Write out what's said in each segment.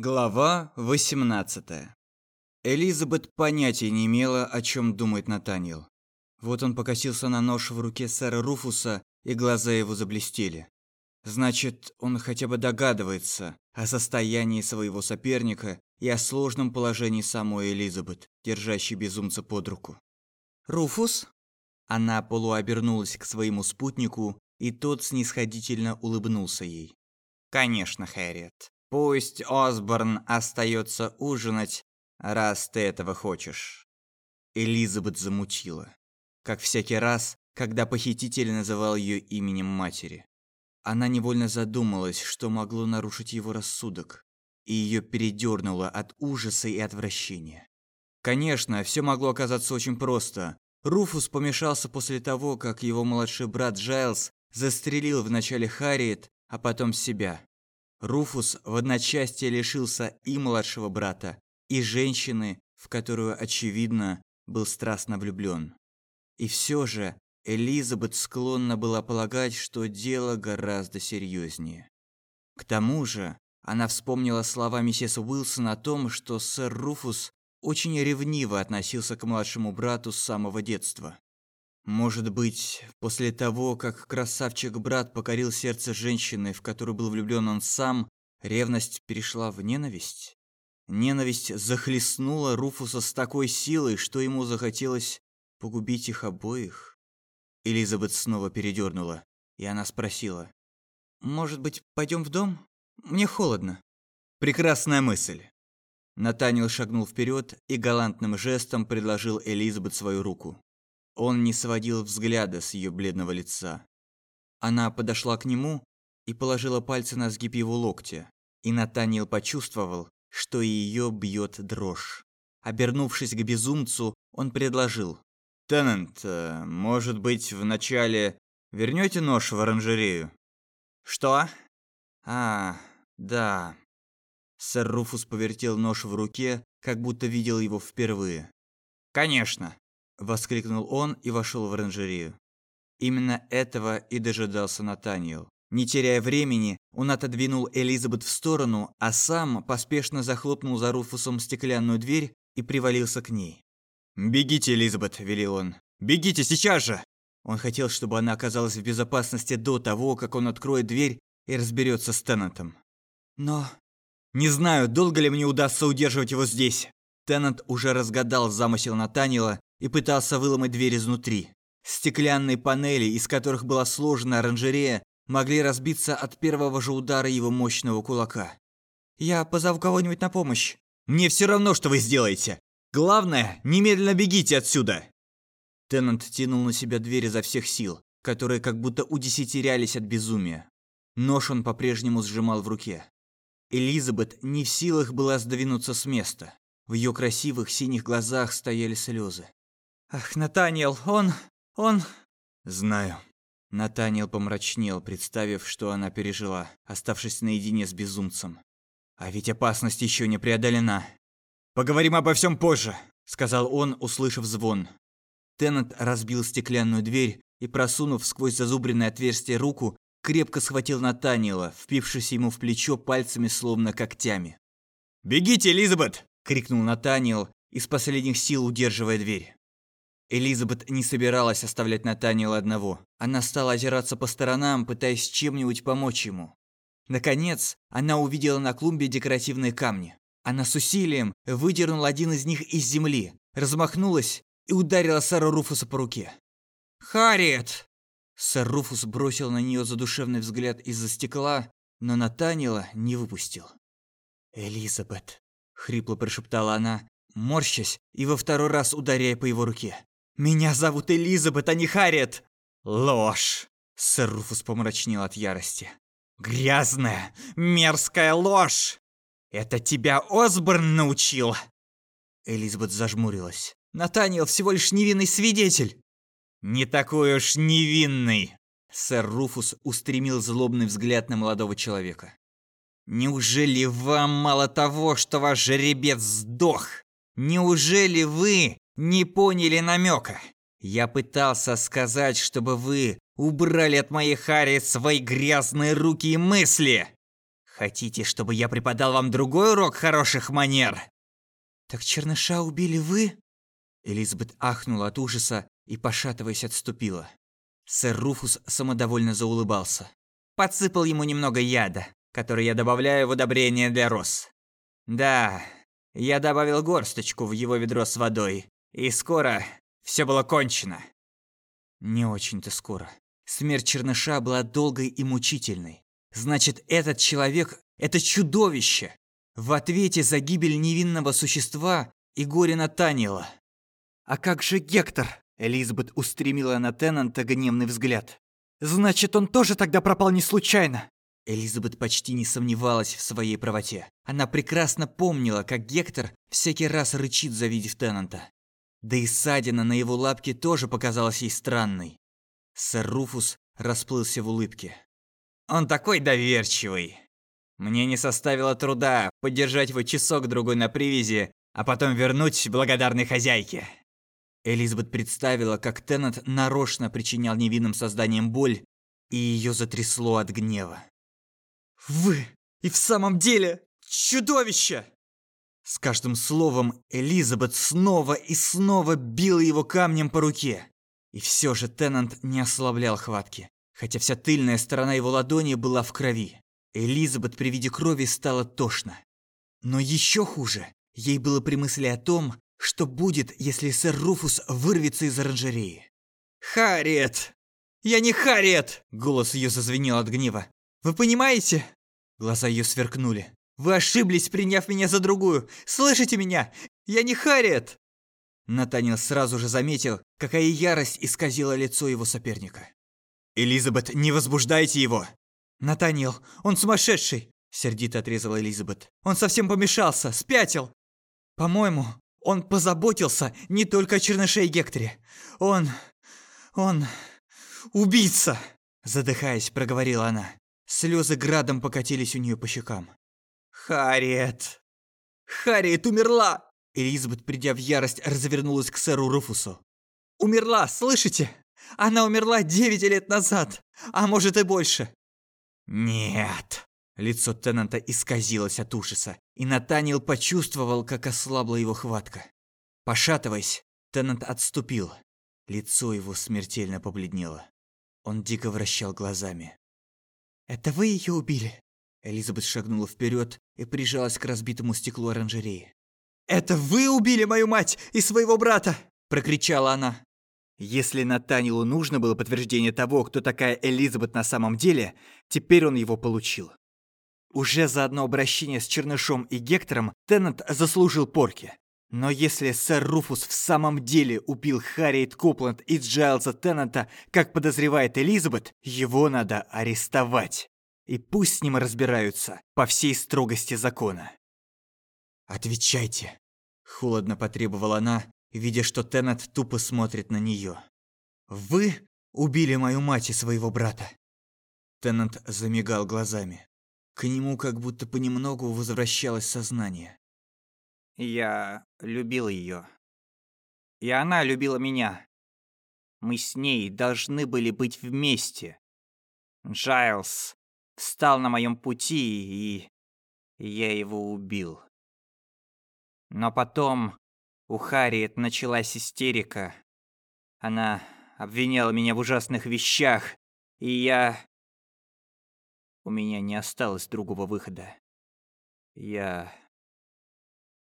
Глава 18. Элизабет понятия не имела, о чем думает Натаниэл. Вот он покосился на нож в руке сэра Руфуса, и глаза его заблестели. Значит, он хотя бы догадывается о состоянии своего соперника и о сложном положении самой Элизабет, держащей безумца под руку. «Руфус?» Она полуобернулась к своему спутнику, и тот снисходительно улыбнулся ей. «Конечно, Хэрриет. Пусть Осборн остается ужинать, раз ты этого хочешь. Элизабет замутила, как всякий раз, когда похититель называл ее именем матери. Она невольно задумалась, что могло нарушить его рассудок, и ее передернуло от ужаса и отвращения. Конечно, все могло оказаться очень просто. Руфус помешался после того, как его младший брат Джайлз застрелил вначале Харриет, а потом себя. Руфус в одночасье лишился и младшего брата, и женщины, в которую, очевидно, был страстно влюблен. И все же Элизабет склонна была полагать, что дело гораздо серьезнее. К тому же она вспомнила слова миссис Уилсон о том, что сэр Руфус очень ревниво относился к младшему брату с самого детства. Может быть, после того, как красавчик-брат покорил сердце женщины, в которую был влюблен он сам, ревность перешла в ненависть? Ненависть захлестнула Руфуса с такой силой, что ему захотелось погубить их обоих. Элизабет снова передернула, и она спросила. «Может быть, пойдем в дом? Мне холодно». «Прекрасная мысль». Натаниэл шагнул вперед и галантным жестом предложил Элизабет свою руку. Он не сводил взгляда с ее бледного лица. Она подошла к нему и положила пальцы на сгиб его локтя, и Натаниэл почувствовал, что ее бьет дрожь. Обернувшись к безумцу, он предложил. «Теннант, э, может быть, вначале вернете нож в оранжерею?» «Что?» «А, да». Сэр Руфус повертел нож в руке, как будто видел его впервые. «Конечно. Воскликнул он и вошел в оранжерею. Именно этого и дожидался Натаниэл. Не теряя времени, он отодвинул Элизабет в сторону, а сам поспешно захлопнул за Руфусом стеклянную дверь и привалился к ней. «Бегите, Элизабет», – велел он. «Бегите сейчас же!» Он хотел, чтобы она оказалась в безопасности до того, как он откроет дверь и разберется с Теннантом. Но... Не знаю, долго ли мне удастся удерживать его здесь. Теннант уже разгадал замысел Натаниэла и пытался выломать дверь изнутри. Стеклянные панели, из которых была сложена оранжерея, могли разбиться от первого же удара его мощного кулака. «Я позову кого-нибудь на помощь». «Мне все равно, что вы сделаете. Главное, немедленно бегите отсюда!» Теннант тянул на себя дверь изо всех сил, которые как будто удесятерялись от безумия. Нож он по-прежнему сжимал в руке. Элизабет не в силах была сдвинуться с места. В ее красивых синих глазах стояли слезы. Ах, Натаниэл, он... он... Знаю. Натаниэл помрачнел, представив, что она пережила, оставшись наедине с безумцем. А ведь опасность еще не преодолена. Поговорим обо всем позже, сказал он, услышав звон. Теннант разбил стеклянную дверь и, просунув сквозь зазубренное отверстие руку, крепко схватил Натаниэла, впившись ему в плечо пальцами словно когтями. «Бегите, Элизабет!» – крикнул Натаниэл, из последних сил удерживая дверь. Элизабет не собиралась оставлять Натаниэла одного. Она стала озираться по сторонам, пытаясь чем-нибудь помочь ему. Наконец, она увидела на клумбе декоративные камни. Она с усилием выдернула один из них из земли, размахнулась и ударила сэра Руфуса по руке. «Харриет!» Сэр Руфус бросил на нее задушевный взгляд из-за стекла, но Натаниэла не выпустил. «Элизабет!» — хрипло прошептала она, морщась и во второй раз ударяя по его руке. «Меня зовут Элизабет, а не Харриет!» «Ложь!» Сэр Руфус помрачнел от ярости. «Грязная, мерзкая ложь! Это тебя Осборн научил!» Элизабет зажмурилась. «Натаниэл всего лишь невинный свидетель!» «Не такой уж невинный!» Сэр Руфус устремил злобный взгляд на молодого человека. «Неужели вам мало того, что ваш жеребец сдох? Неужели вы не поняли намека. Я пытался сказать, чтобы вы убрали от моей Хари свои грязные руки и мысли. Хотите, чтобы я преподал вам другой урок хороших манер? Так черныша убили вы? Элизабет ахнула от ужаса и, пошатываясь, отступила. Сэр Руфус самодовольно заулыбался. Подсыпал ему немного яда, который я добавляю в удобрение для роз. Да, я добавил горсточку в его ведро с водой, и скоро все было кончено. Не очень-то скоро. Смерть черныша была долгой и мучительной. Значит, этот человек – это чудовище. В ответе за гибель невинного существа и горе Натаниэла. «А как же Гектор?» Элизабет устремила на Теннанта гневный взгляд. «Значит, он тоже тогда пропал не случайно?» Элизабет почти не сомневалась в своей правоте. Она прекрасно помнила, как Гектор всякий раз рычит, завидев Теннанта. Да и ссадина на его лапке тоже показалась ей странной. Сэр Руфус расплылся в улыбке. Он такой доверчивый. Мне не составило труда подержать его часок-другой на привязи, а потом вернуть благодарной хозяйке. Элизабет представила, как Теннет нарочно причинял невинным созданиям боль, и ее затрясло от гнева. «Вы и в самом деле чудовище!» С каждым словом Элизабет снова и снова била его камнем по руке. И все же Теннант не ослаблял хватки хотя вся тыльная сторона его ладони была в крови. Элизабет при виде крови стало тошно. Но еще хуже ей было при мысли о том, что будет, если сэр Руфус вырвется из оранжереи. «Харриет! Я не Харриет!» Голос ее зазвенел от гнева. «Вы понимаете?» Глаза ее сверкнули. «Вы ошиблись, приняв меня за другую! Слышите меня? Я не Харриет!» Натанил сразу же заметил, какая ярость исказила лицо его соперника. «Элизабет, не возбуждайте его!» «Натаниэл, он сумасшедший!» – сердито отрезала Элизабет. «Он совсем помешался, спятил! По-моему, он позаботился не только о черныше и Гекторе. Он... он... убийца!» Задыхаясь, проговорила она. Слезы градом покатились у нее по щекам. «Харриет! Харриет умерла!» Элизабет, придя в ярость, развернулась к сэру Руфусу. «Умерла, слышите? Она умерла девять лет назад, а может и больше. Нет. Лицо Теннанта исказилось от ужаса, и Натаниэл почувствовал, как ослабла его хватка. Пошатываясь, Теннант отступил. Лицо его смертельно побледнело. Он дико вращал глазами. «Это вы ее убили?» Элизабет шагнула вперед и прижалась к разбитому стеклу оранжереи. «Это вы убили мою мать и своего брата!» – прокричала она. Если Натанилу нужно было подтверждение того, кто такая Элизабет на самом деле, теперь он его получил. Уже за одно обращение с Чернышом и Гектором Теннант заслужил порки. Но если сэр Руфус в самом деле убил Харриет Копланд и Джайлза Теннанта, как подозревает Элизабет, его надо арестовать. И пусть с ним разбираются по всей строгости закона. «Отвечайте», – холодно потребовала она, видя, что Теннет тупо смотрит на нее. «Вы убили мою мать и своего брата!» Теннет замигал глазами. К нему как будто понемногу возвращалось сознание. «Я любил ее. И она любила меня. Мы с ней должны были быть вместе. Джайлз встал на моем пути, и я его убил. Но потом у Харриет началась истерика. Она обвиняла меня в ужасных вещах, и я... У меня не осталось другого выхода. Я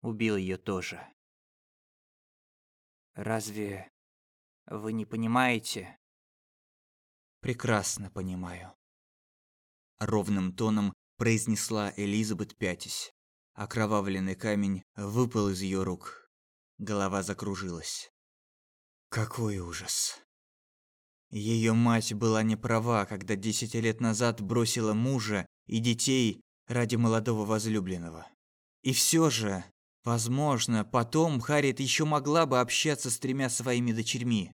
убил ее тоже. Разве вы не понимаете? Прекрасно понимаю. Ровным тоном произнесла Элизабет пятясь. Окровавленный камень выпал из ее рук. Голова закружилась. Какой ужас. Ее мать была не права, когда десять лет назад бросила мужа и детей ради молодого возлюбленного. И все же, возможно, потом Харриет еще могла бы общаться с тремя своими дочерьми,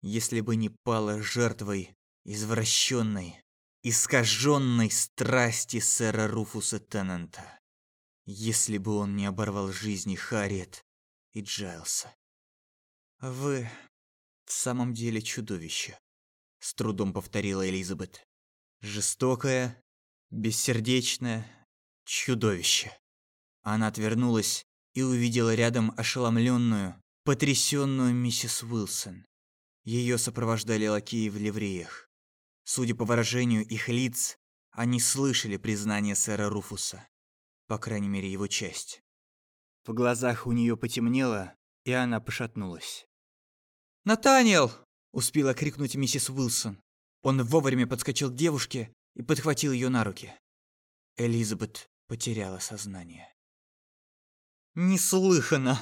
если бы не пала жертвой извращенной, искаженной страсти сэра Руфуса Теннанта. Если бы он не оборвал жизни Харриет и Джайлса. «Вы в самом деле чудовище», — с трудом повторила Элизабет. «Жестокая, бессердечная чудовище. Она отвернулась и увидела рядом ошеломленную, потрясенную миссис Уилсон. Ее сопровождали лакеи в ливреях. Судя по выражению их лиц, они слышали признание сэра Руфуса. По крайней мере, его часть. В глазах у нее потемнело, и она пошатнулась. «Натаниэл!» – успела крикнуть миссис Уилсон. Он вовремя подскочил к девушке и подхватил ее на руки. Элизабет потеряла сознание. «Неслыханно!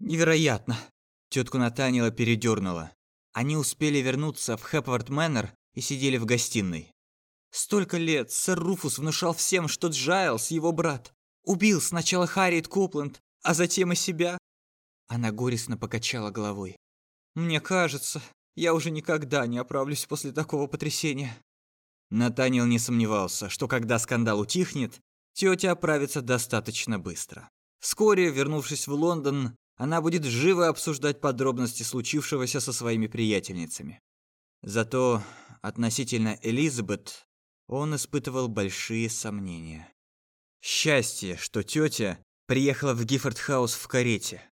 Невероятно!» Тетку Натаниэла передернула. Они успели вернуться в Хэпвард Мэннер и сидели в гостиной. Столько лет сэр Руфус внушал всем, что Джайлс, его брат, убил сначала Харриет Копленд, а затем и себя. Она горестно покачала головой. Мне кажется, я уже никогда не оправлюсь после такого потрясения. Натаниэл не сомневался, что когда скандал утихнет, тетя оправится достаточно быстро. Вскоре, вернувшись в Лондон, она будет живо обсуждать подробности случившегося со своими приятельницами. Зато относительно Элизабет он испытывал большие сомнения. Счастье, что тетя приехала в Гиффорд-хаус в карете.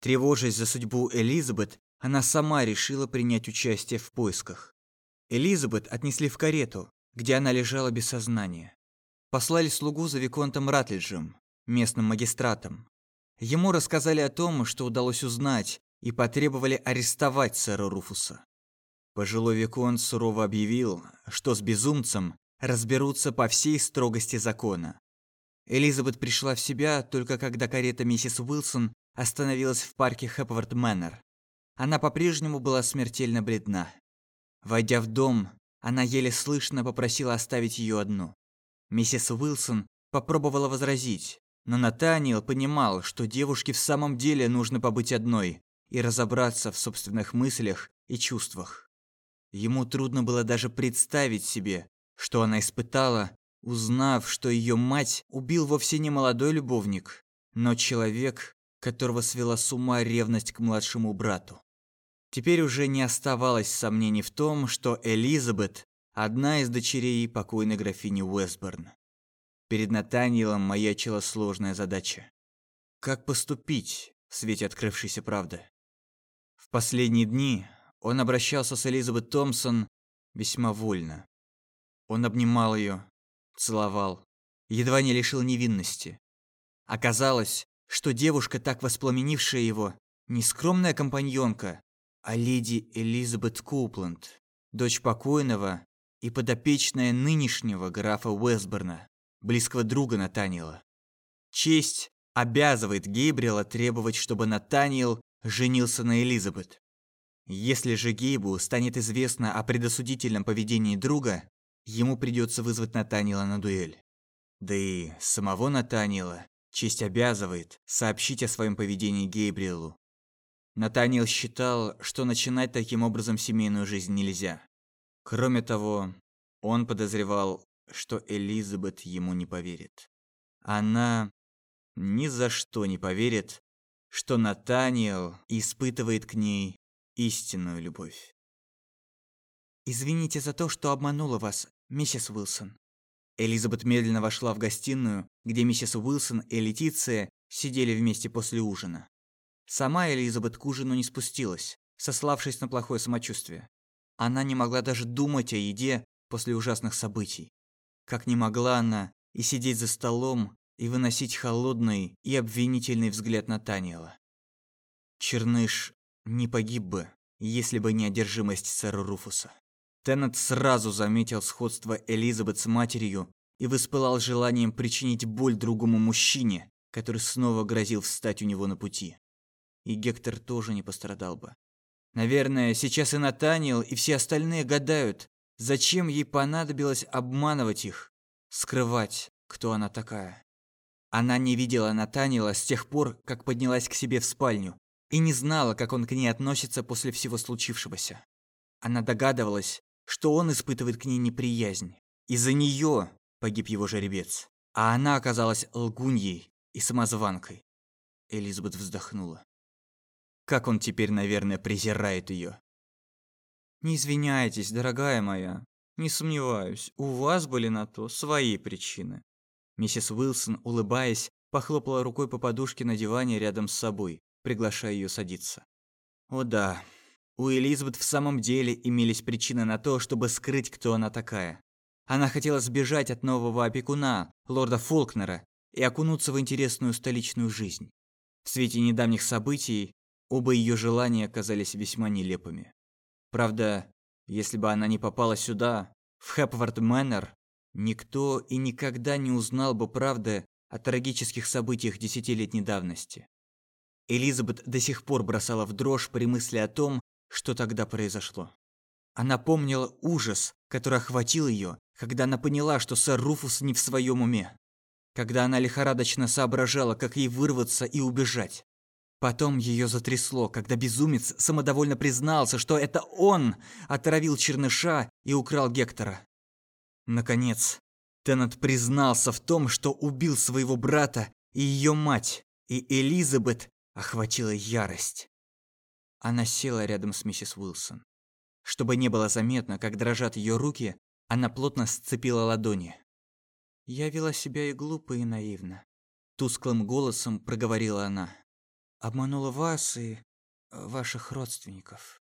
Тревожась за судьбу Элизабет, она сама решила принять участие в поисках. Элизабет отнесли в карету, где она лежала без сознания. Послали слугу за Виконтом Ратлиджем, местным магистратом. Ему рассказали о том, что удалось узнать, и потребовали арестовать сэра Руфуса. Пожилой Виконт сурово объявил, что с безумцем разберутся по всей строгости закона. Элизабет пришла в себя только когда карета миссис Уилсон остановилась в парке Хэпвард Мэннер. Она по-прежнему была смертельно бледна. Войдя в дом, она еле слышно попросила оставить ее одну. Миссис Уилсон попробовала возразить, но Натаниэл понимал, что девушке в самом деле нужно побыть одной и разобраться в собственных мыслях и чувствах. Ему трудно было даже представить себе, что она испытала, узнав, что ее мать убил вовсе не молодой любовник, но человек, которого свела с ума ревность к младшему брату. Теперь уже не оставалось сомнений в том, что Элизабет – одна из дочерей покойной графини Уэсборн. Перед Натаниелом маячила сложная задача. Как поступить в свете открывшейся правды? В последние дни он обращался с Элизабет Томпсон весьма вольно. Он обнимал ее, целовал, едва не лишил невинности. Оказалось, что девушка, так воспламенившая его, не скромная компаньонка, а леди Элизабет Коупленд, дочь покойного и подопечная нынешнего графа Уэсборна, близкого друга Натаниэла. Честь обязывает Гейбриэла требовать, чтобы Натаниэл женился на Элизабет. Если же Гейбу станет известно о предосудительном поведении друга, ему придется вызвать Натаниэла на дуэль. Да и самого Натаниэла честь обязывает сообщить о своем поведении Гейбриэлу. Натаниэл считал, что начинать таким образом семейную жизнь нельзя. Кроме того, он подозревал, что Элизабет ему не поверит. Она ни за что не поверит, что Натаниэл испытывает к ней истинную любовь. «Извините за то, что обманула вас, миссис Уилсон». Элизабет медленно вошла в гостиную, где миссис Уилсон и Летиция сидели вместе после ужина. Сама Элизабет к ужину не спустилась, сославшись на плохое самочувствие. Она не могла даже думать о еде после ужасных событий. Как не могла она и сидеть за столом, и выносить холодный и обвинительный взгляд на Таниэла. Черныш не погиб бы, если бы не одержимость сэра Руфуса. Теннет сразу заметил сходство Элизабет с матерью и воспылал желанием причинить боль другому мужчине, который снова грозил встать у него на пути и Гектор тоже не пострадал бы. Наверное, сейчас и Натаниэл, и все остальные гадают, зачем ей понадобилось обманывать их, скрывать, кто она такая. Она не видела Натаниэла с тех пор, как поднялась к себе в спальню, и не знала, как он к ней относится после всего случившегося. Она догадывалась, что он испытывает к ней неприязнь. Из-за нее погиб его жеребец, а она оказалась лгуньей и самозванкой. Элизабет вздохнула. Как он теперь, наверное, презирает ее. Не извиняйтесь, дорогая моя. Не сомневаюсь, у вас были на то свои причины. Миссис Уилсон, улыбаясь, похлопала рукой по подушке на диване рядом с собой, приглашая ее садиться. О да, у Элизабет в самом деле имелись причины на то, чтобы скрыть, кто она такая. Она хотела сбежать от нового опекуна, лорда Фолкнера, и окунуться в интересную столичную жизнь. В свете недавних событий оба ее желания оказались весьма нелепыми. Правда, если бы она не попала сюда, в Хэпвард Мэннер, никто и никогда не узнал бы правды о трагических событиях десятилетней давности. Элизабет до сих пор бросала в дрожь при мысли о том, что тогда произошло. Она помнила ужас, который охватил ее, когда она поняла, что сэр Руфус не в своем уме. Когда она лихорадочно соображала, как ей вырваться и убежать. Потом ее затрясло, когда безумец самодовольно признался, что это он отравил черныша и украл Гектора. Наконец, Теннет признался в том, что убил своего брата и ее мать, и Элизабет охватила ярость. Она села рядом с миссис Уилсон. Чтобы не было заметно, как дрожат ее руки, она плотно сцепила ладони. «Я вела себя и глупо, и наивно», – тусклым голосом проговорила она. «Обманула вас и ваших родственников».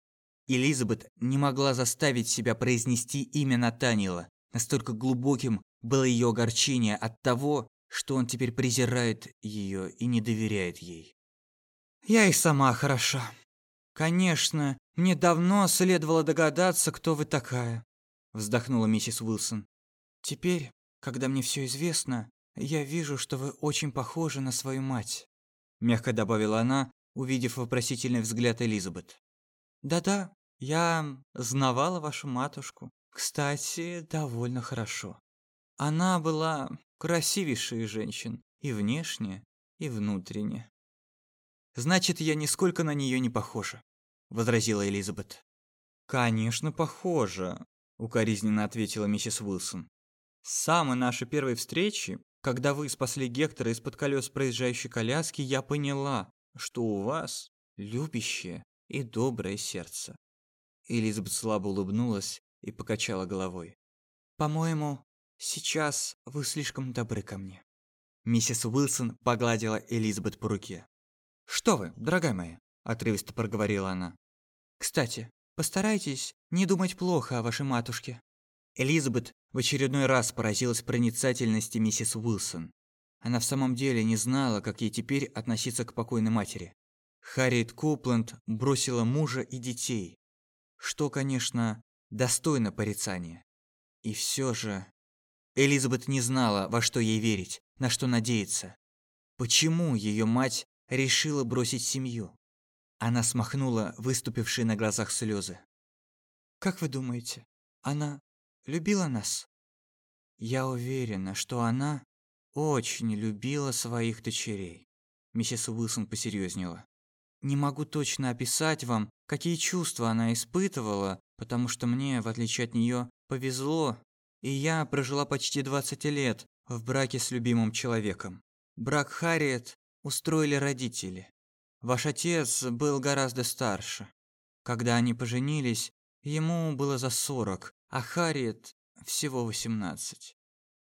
Элизабет не могла заставить себя произнести имя Натанила. Настолько глубоким было ее огорчение от того, что он теперь презирает ее и не доверяет ей. «Я и сама хороша», «Конечно, мне давно следовало догадаться, кто вы такая», – вздохнула миссис Уилсон. «Теперь, когда мне все известно, я вижу, что вы очень похожи на свою мать», – мягко добавила она, увидев вопросительный взгляд Элизабет. «Да-да, я знавала вашу матушку. Кстати, довольно хорошо. Она была красивейшей женщин и внешне, и внутренне. Значит, я нисколько на нее не похожа. – возразила Элизабет. «Конечно, похоже», – укоризненно ответила миссис Уилсон. «С самой нашей первой встречи, когда вы спасли Гектора из-под колес проезжающей коляски, я поняла, что у вас любящее и доброе сердце». Элизабет слабо улыбнулась и покачала головой. «По-моему, сейчас вы слишком добры ко мне». Миссис Уилсон погладила Элизабет по руке. «Что вы, дорогая моя, отрывисто проговорила она. Кстати, постарайтесь не думать плохо о вашей матушке. Элизабет в очередной раз поразилась проницательности миссис Уилсон. Она в самом деле не знала, как ей теперь относиться к покойной матери. Харриет Копленд бросила мужа и детей, что, конечно, достойно порицания. И все же Элизабет не знала, во что ей верить, на что надеяться. Почему ее мать решила бросить семью? Она смахнула выступившие на глазах слезы. «Как вы думаете, она любила нас?» «Я уверена, что она очень любила своих дочерей», миссис Уилсон посерьезнела. «Не могу точно описать вам, какие чувства она испытывала, потому что мне, в отличие от нее, повезло, и я прожила почти 20 лет в браке с любимым человеком. Брак Харриет устроили родители. Ваш отец был гораздо старше. Когда они поженились, ему было за сорок, а Харриет всего восемнадцать.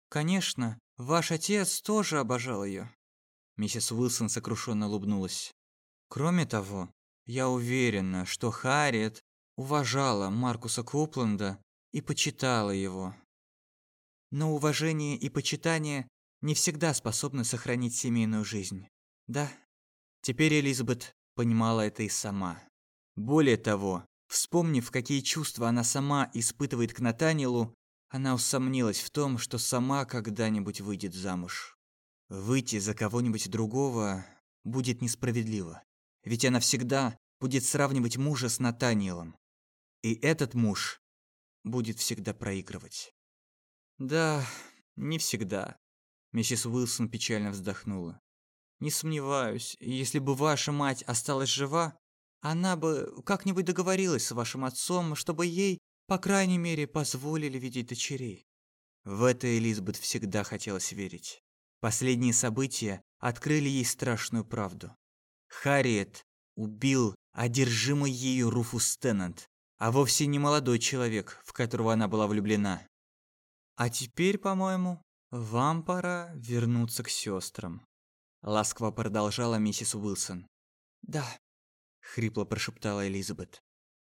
Конечно, ваш отец тоже обожал ее. Миссис Уилсон сокрушенно улыбнулась. Кроме того, я уверена, что Харриет уважала Маркуса Купленда и почитала его. Но уважение и почитание не всегда способны сохранить семейную жизнь. Да, Теперь Элизабет понимала это и сама. Более того, вспомнив, какие чувства она сама испытывает к Натанилу, она усомнилась в том, что сама когда-нибудь выйдет замуж. Выйти за кого-нибудь другого будет несправедливо, ведь она всегда будет сравнивать мужа с Натаниелом. И этот муж будет всегда проигрывать. Да, не всегда. Миссис Уилсон печально вздохнула. Не сомневаюсь, если бы ваша мать осталась жива, она бы как-нибудь договорилась с вашим отцом, чтобы ей, по крайней мере, позволили видеть дочерей. В это Элизабет всегда хотелось верить. Последние события открыли ей страшную правду. Харриет убил одержимый ею Руфус Теннант, а вовсе не молодой человек, в которого она была влюблена. А теперь, по-моему, «Вам пора вернуться к сестрам», — ласково продолжала миссис Уилсон. «Да», — хрипло прошептала Элизабет.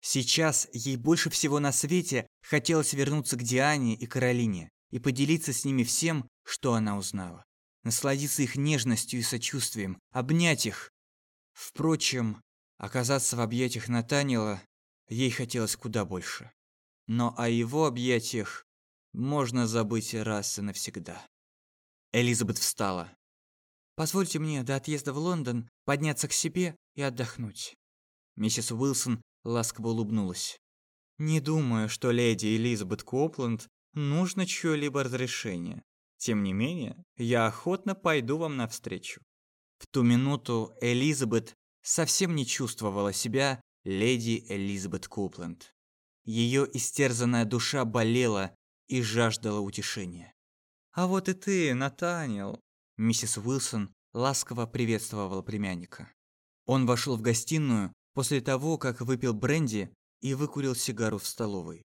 Сейчас ей больше всего на свете хотелось вернуться к Диане и Каролине и поделиться с ними всем, что она узнала. Насладиться их нежностью и сочувствием, обнять их. Впрочем, оказаться в объятиях Натанила ей хотелось куда больше. Но о его объятиях можно забыть раз и навсегда. Элизабет встала. «Позвольте мне до отъезда в Лондон подняться к себе и отдохнуть». Миссис Уилсон ласково улыбнулась. «Не думаю, что леди Элизабет Копланд нужно чье-либо разрешение. Тем не менее, я охотно пойду вам навстречу». В ту минуту Элизабет совсем не чувствовала себя леди Элизабет Копланд. Ее истерзанная душа болела и жаждала утешения. «А вот и ты, Натаниэл!» Миссис Уилсон ласково приветствовала племянника. Он вошел в гостиную после того, как выпил бренди и выкурил сигару в столовой.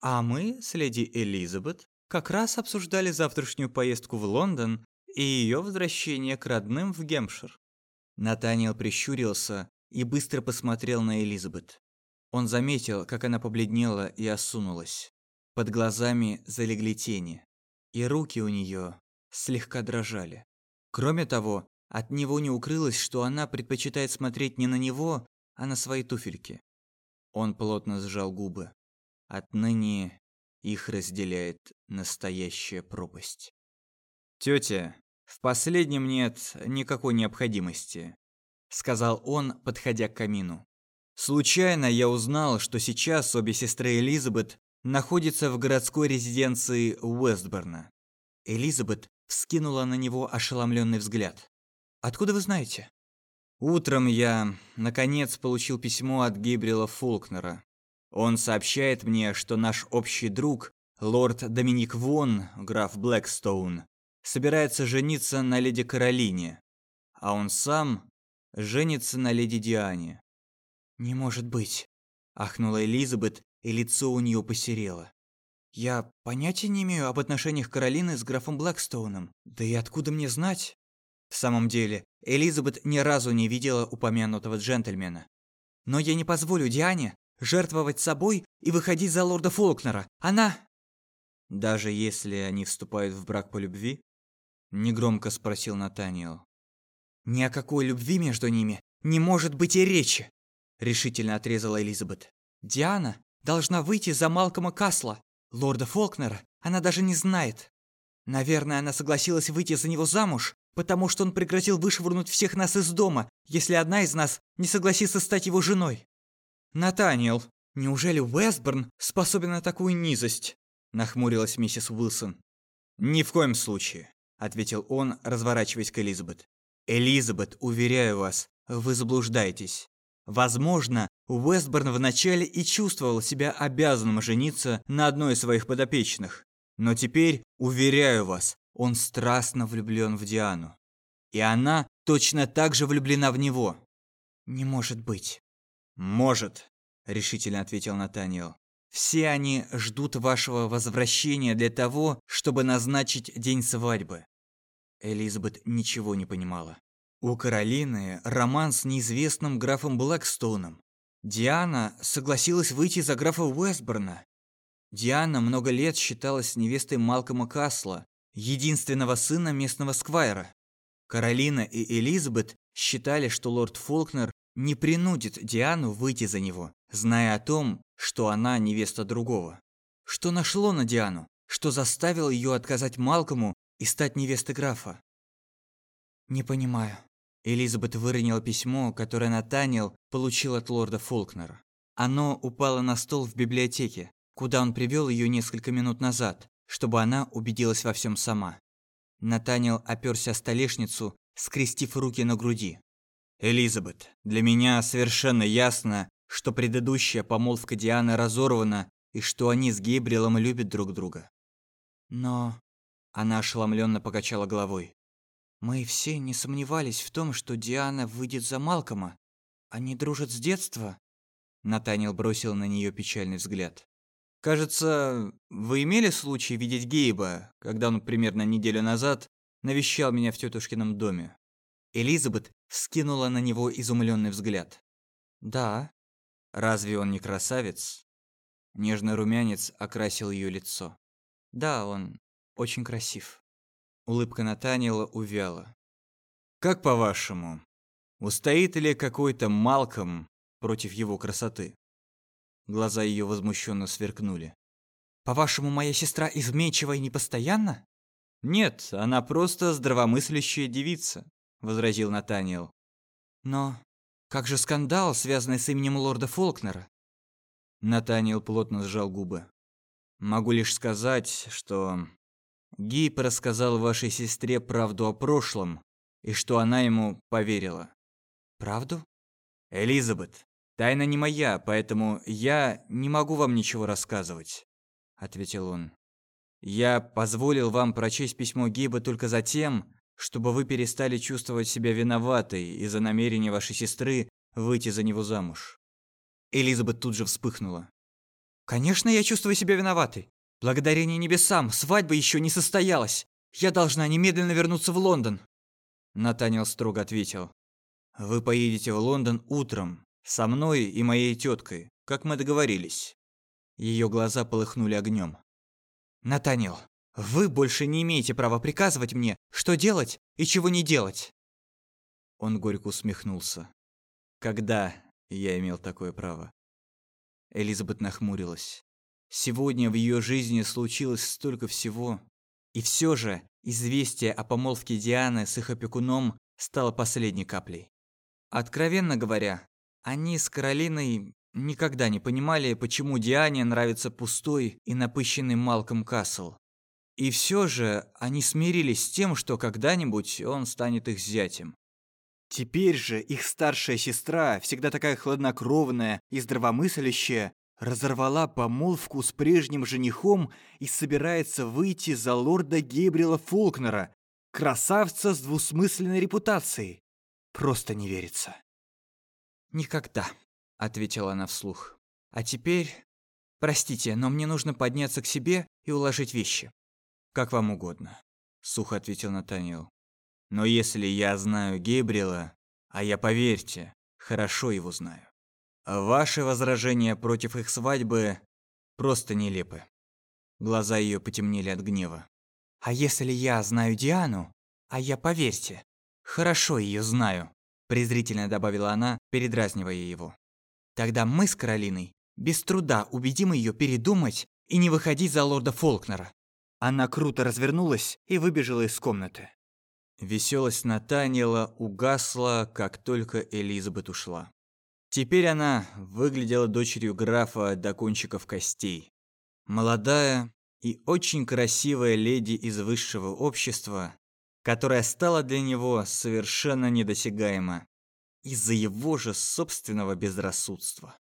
А мы с леди Элизабет как раз обсуждали завтрашнюю поездку в Лондон и ее возвращение к родным в Гемпшир. Натаниэл прищурился и быстро посмотрел на Элизабет. Он заметил, как она побледнела и осунулась. Под глазами залегли тени, и руки у нее слегка дрожали. Кроме того, от него не укрылось, что она предпочитает смотреть не на него, а на свои туфельки. Он плотно сжал губы. Отныне их разделяет настоящая пропасть. «Тётя, в последнем нет никакой необходимости», — сказал он, подходя к камину. «Случайно я узнал, что сейчас обе сестры Элизабет находятся в городской резиденции Уэстборна». Элизабет вскинула на него ошеломленный взгляд. «Откуда вы знаете?» Утром я, наконец, получил письмо от Гибрила Фолкнера. Он сообщает мне, что наш общий друг, лорд Доминик Вон, граф Блэкстоун, собирается жениться на леди Каролине, а он сам женится на леди Диане. «Не может быть», – ахнула Элизабет, и лицо у нее посерело. «Я понятия не имею об отношениях Каролины с графом Блэкстоуном. Да и откуда мне знать?» В самом деле, Элизабет ни разу не видела упомянутого джентльмена. Но я не позволю Диане жертвовать собой и выходить за лорда Фолкнера. Она... Даже если они вступают в брак по любви? Негромко спросил Натаниэл. Ни о какой любви между ними не может быть и речи, решительно отрезала Элизабет. Диана должна выйти за Малкома Касла. Лорда Фолкнера она даже не знает. Наверное, она согласилась выйти за него замуж, потому что он пригрозил вышвырнуть всех нас из дома, если одна из нас не согласится стать его женой. Натаниэл, неужели Уэстборн способен на такую низость? Нахмурилась миссис Уилсон. Ни в коем случае, ответил он, разворачиваясь к Элизабет. Элизабет, уверяю вас, вы заблуждаетесь. Возможно, Уэстборн вначале и чувствовал себя обязанным жениться на одной из своих подопечных. Но теперь, уверяю вас, он страстно влюблен в Диану. И она точно так же влюблена в него. Не может быть. Может, решительно ответил Натаниэл. Все они ждут вашего возвращения для того, чтобы назначить день свадьбы. Элизабет ничего не понимала. У Каролины роман с неизвестным графом Блэкстоуном. Диана согласилась выйти за графа Уэстборна. Диана много лет считалась невестой Малкома Касла, единственного сына местного сквайра. Каролина и Элизабет считали, что лорд Фолкнер не принудит Диану выйти за него, зная о том, что она невеста другого. Что нашло на Диану, что заставило ее отказать Малкому и стать невестой графа? Не понимаю. Элизабет выронила письмо, которое Натаниэл получил от лорда Фолкнера. Оно упало на стол в библиотеке, куда он привел ее несколько минут назад, чтобы она убедилась во всем сама. Натаниэл оперся о столешницу, скрестив руки на груди. «Элизабет, для меня совершенно ясно, что предыдущая помолвка Дианы разорвана и что они с Гейбриэлом любят друг друга. Но...» Она ошеломленно покачала головой. «Мы все не сомневались в том, что Диана выйдет за Малкома. Они дружат с детства?» Натаниэл бросил на нее печальный взгляд. Кажется, вы имели случай видеть Гейба, когда он примерно неделю назад навещал меня в тетушкином доме?» Элизабет вскинула на него изумленный взгляд. «Да». «Разве он не красавец?» Нежный румянец окрасил ее лицо. «Да, он очень красив». Улыбка Натаниэла увяла. «Как по-вашему, устоит ли какой-то Малком против его красоты?» Глаза ее возмущенно сверкнули. «По-вашему, моя сестра изменчива и непостоянна?» «Нет, она просто здравомыслящая девица», — возразил Натаниэл. «Но как же скандал, связанный с именем лорда Фолкнера?» Натаниэл плотно сжал губы. «Могу лишь сказать, что Гейп рассказал вашей сестре правду о прошлом, и что она ему поверила». «Правду?» «Элизабет, тайна не моя, поэтому я не могу вам ничего рассказывать», — ответил он. «Я позволил вам прочесть письмо Гейба только за тем, чтобы вы перестали чувствовать себя виноватой из-за намерения вашей сестры выйти за него замуж. Элизабет тут же вспыхнула. Конечно, я чувствую себя виноватой. Благодарение небесам, свадьба еще не состоялась. Я должна немедленно вернуться в Лондон. Натаниэл строго ответил. Вы поедете в Лондон утром со мной и моей теткой, как мы договорились. Ее глаза полыхнули огнем. Натаниэл, вы больше не имеете права приказывать мне, что делать и чего не делать. Он горько усмехнулся. Когда я имел такое право? Элизабет нахмурилась. Сегодня в ее жизни случилось столько всего. И все же известие о помолвке Дианы с их опекуном стало последней каплей. Откровенно говоря, они с Каролиной никогда не понимали, почему Диане нравится пустой и напыщенный Малком Касл. И все же они смирились с тем, что когда-нибудь он станет их зятем. Теперь же их старшая сестра, всегда такая хладнокровная и здравомыслящая, разорвала помолвку с прежним женихом и собирается выйти за лорда Гейбрила Фолкнера, красавца с двусмысленной репутацией. Просто не верится. «Никогда», — ответила она вслух. «А теперь... Простите, но мне нужно подняться к себе и уложить вещи. «Как вам угодно», — сухо ответил Натаниэл. «Но если я знаю Гейбрила, а я, поверьте, хорошо его знаю, ваши возражения против их свадьбы просто нелепы». Глаза ее потемнели от гнева. «А если я знаю Диану, а я, поверьте, хорошо ее знаю», презрительно добавила она, передразнивая его. «Тогда мы с Каролиной без труда убедим ее передумать и не выходить за лорда Фолкнера. Она круто развернулась и выбежала из комнаты. Веселость Натаниэла угасла, как только Элизабет ушла. Теперь она выглядела дочерью графа до кончиков костей. Молодая и очень красивая леди из высшего общества, которая стала для него совершенно недосягаема из-за его же собственного безрассудства.